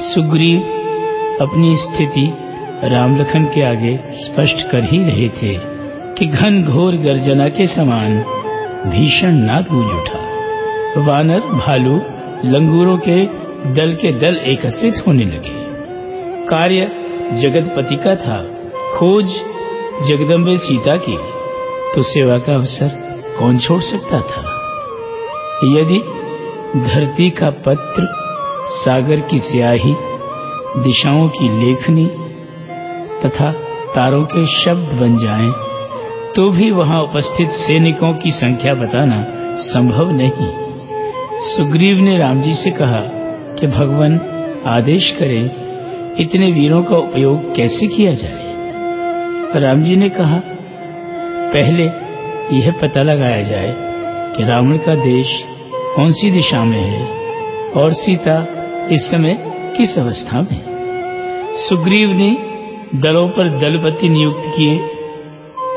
सुग्रीव अपनी स्थिति राम लखन के आगे स्पष्ट कर ही रहे थे कि घन घोर गर्जना के समान भीषण नाद गूंज उठा। वानर, भालू, लंगूरों के दल के दल एकत्रित होने लगे। कार्य जगतपति का था, खोज जगदम्बे सीता की। तो सेवा का अवसर कौन छोड़ सकता था? यदि धरती का पत्र सागर की स्याही दिशाओं की लेखनी तथा तारों के शब्द बन जाएँ, तो भी वहाँ उपस्थित सैनिकों की संख्या बताना संभव नहीं। सुग्रीव ने राम जी से कहा कि भगवान आदेश करें इतने वीरों का उपयोग कैसे किया जाए? राम जी ने कहा पहले यह पता लगाया जाए कि रावण का देश कौन सी दिशा में है और सीता इस समय किस अवस्था में? सुग्रीव ने दलों पर दलपति नियुक्त किए,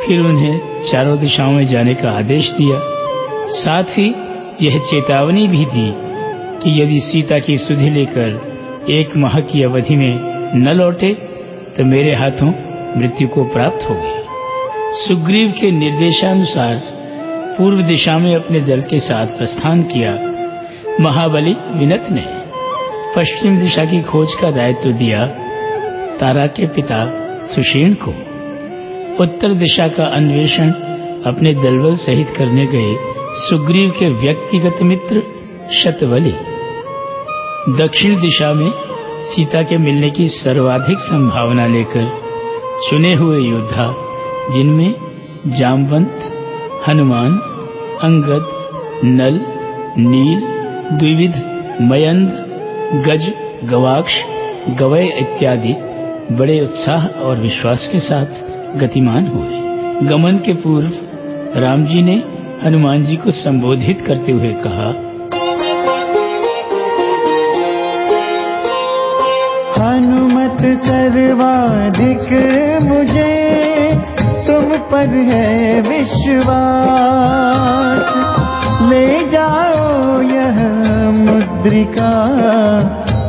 फिर उन्हें चारों दिशाओं में जाने का आदेश दिया। साथ ही यह चेतावनी भी दी कि यदि सीता की सुधि लेकर एक माह की अवधि में न लौटे तो मेरे हाथों मृत्यु को प्राप्त हो गया। सुग्रीव के निर्देशानुसार पूर्व दिशा में अपने दल के साथ प्रस्थान किया। महाबली विनत ने पश्चिम दिशा की खोज का दायित्व दिया तारा के पिता सुषेण को। उत्तर दिशा का अन्वेषण अपने दलबल सहित करने गए सुग्रीव के व्यक्तिगत मित्र शतवली। दक्षिण दिशा में सीता के मिलने की सर्वाधिक संभावना लेकर चुने हुए योद्धा, जिनमें जामवंत, हनुमान, अंगद, नल, नील, द्विविध, मयंद गज, गवाक्ष, गवय इत्यादि बड़े उत्साह और विश्वास के साथ गतिमान हुए। गमन के पूर्व राम जी ने हनुमान जी को संबोधित करते हुए कहा, हनुमत सर्वाधिक मुझे, तुम पर है विश्वास। ले जाओ मुद्रिका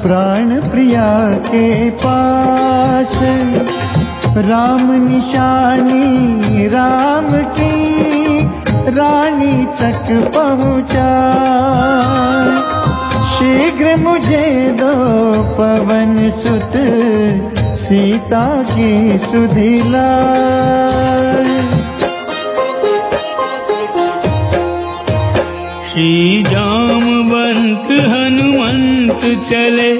प्राण प्रिया के पास। राम निशानी, राम की रानी तक पहुँचा। शीघ्र मुझे दो पवन सुत, सीता की सुधिला श्री जामवंत हनुमंत चले,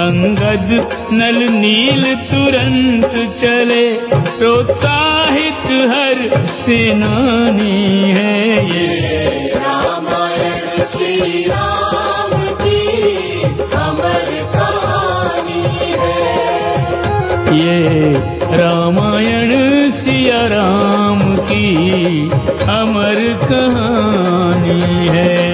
अंगद नल नील तुरंत चले। प्रोत्साहित हर सेनानी है ये। रामायण श्री है ये रामायण सिया राम की अमर कहानी है।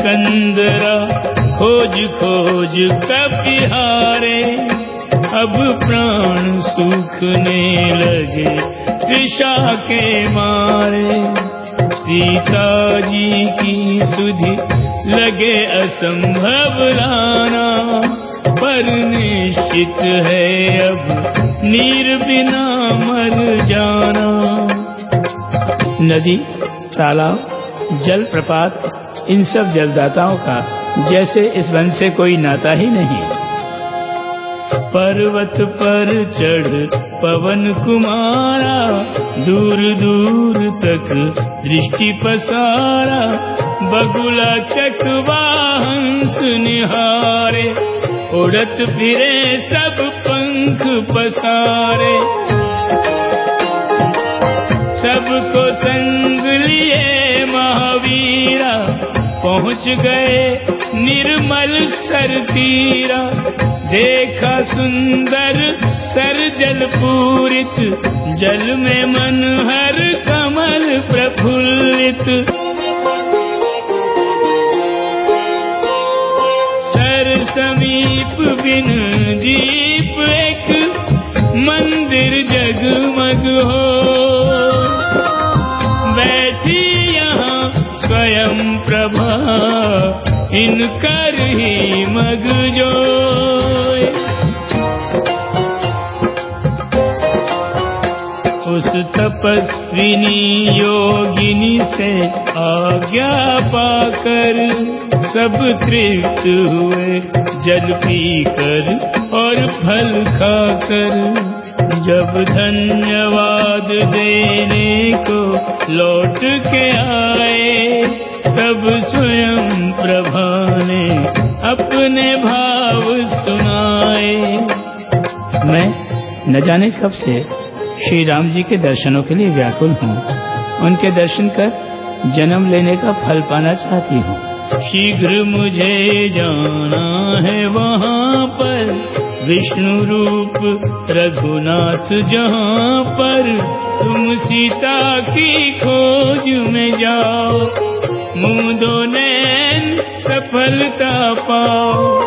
कंदरा खोज खोज कपिहारे अब प्राण सूखने लगे त्रिषा के मारे। सीता जी की सुधि लगे असंभव लाना। पर निश्चित है अब नीर बिना मर जाना। नदी, तालाब जल प्रपात इन सब जलदाताओं का, जैसे इस वन से कोई नाता ही नहीं। पर्वत पर चढ़ पवन कुमारा, दूर दूर तक दृष्टि पसारा, बगुला चकवा हंस निहारे, उड़त फिरे सब पंख पसारे। पहुँच गए निर्मल सर तीरा। देखा सुंदर सर जल पूरित जल में मन कमल प्रफुल्लित। सर समीप बिन दीप स्वयं इन कर ही मग जोय उस तपस्विनी योगिनी से आज्ञा पाकर सब तृप्त हुए। जल पीकर और फल खाकर जब धन्यवाद देने को लौट के आए। तब स्वयं प्रभा ने अपने भाव सुनाए। मैं न जाने कब से श्री राम जी के दर्शनों के लिए व्याकुल हूँ। उनके दर्शन कर जन्म लेने का फल पाना चाहती हूँ। शीघ्र मुझे जाना है वहाँ पर, विष्णु रूप रघुनाथ जहाँ पर। तुम सीता की खोज में जाओ। मुंदो नैन सफलता पाओ।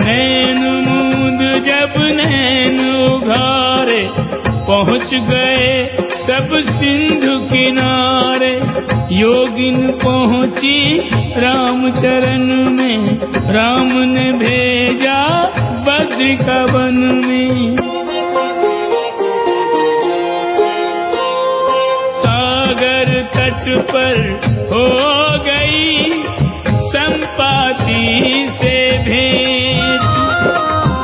नैन मूंद जब नैन उघारे, पहुँच गए सब सिंधु किनारे। योगिन पहुँची राम चरण में, राम ने भेजा बद्रिका वन में। तट पर हो गई संपाति से भेंट।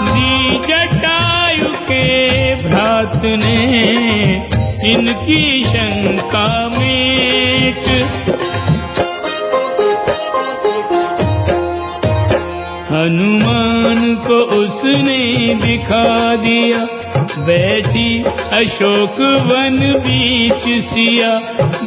दी जटायु के भ्रात ने इनकी शंका मेट। हनुमान को उसने दिखा दिया। बैठी अशोक वन बीच सिया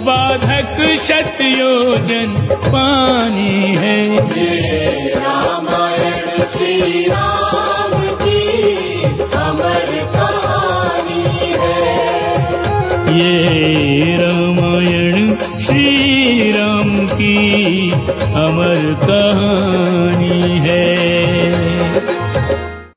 बाधक शत योजन पानी है। ये रामायण श्री राम की अमर कहानी है। ये रामायण श्री राम की अमर कहानी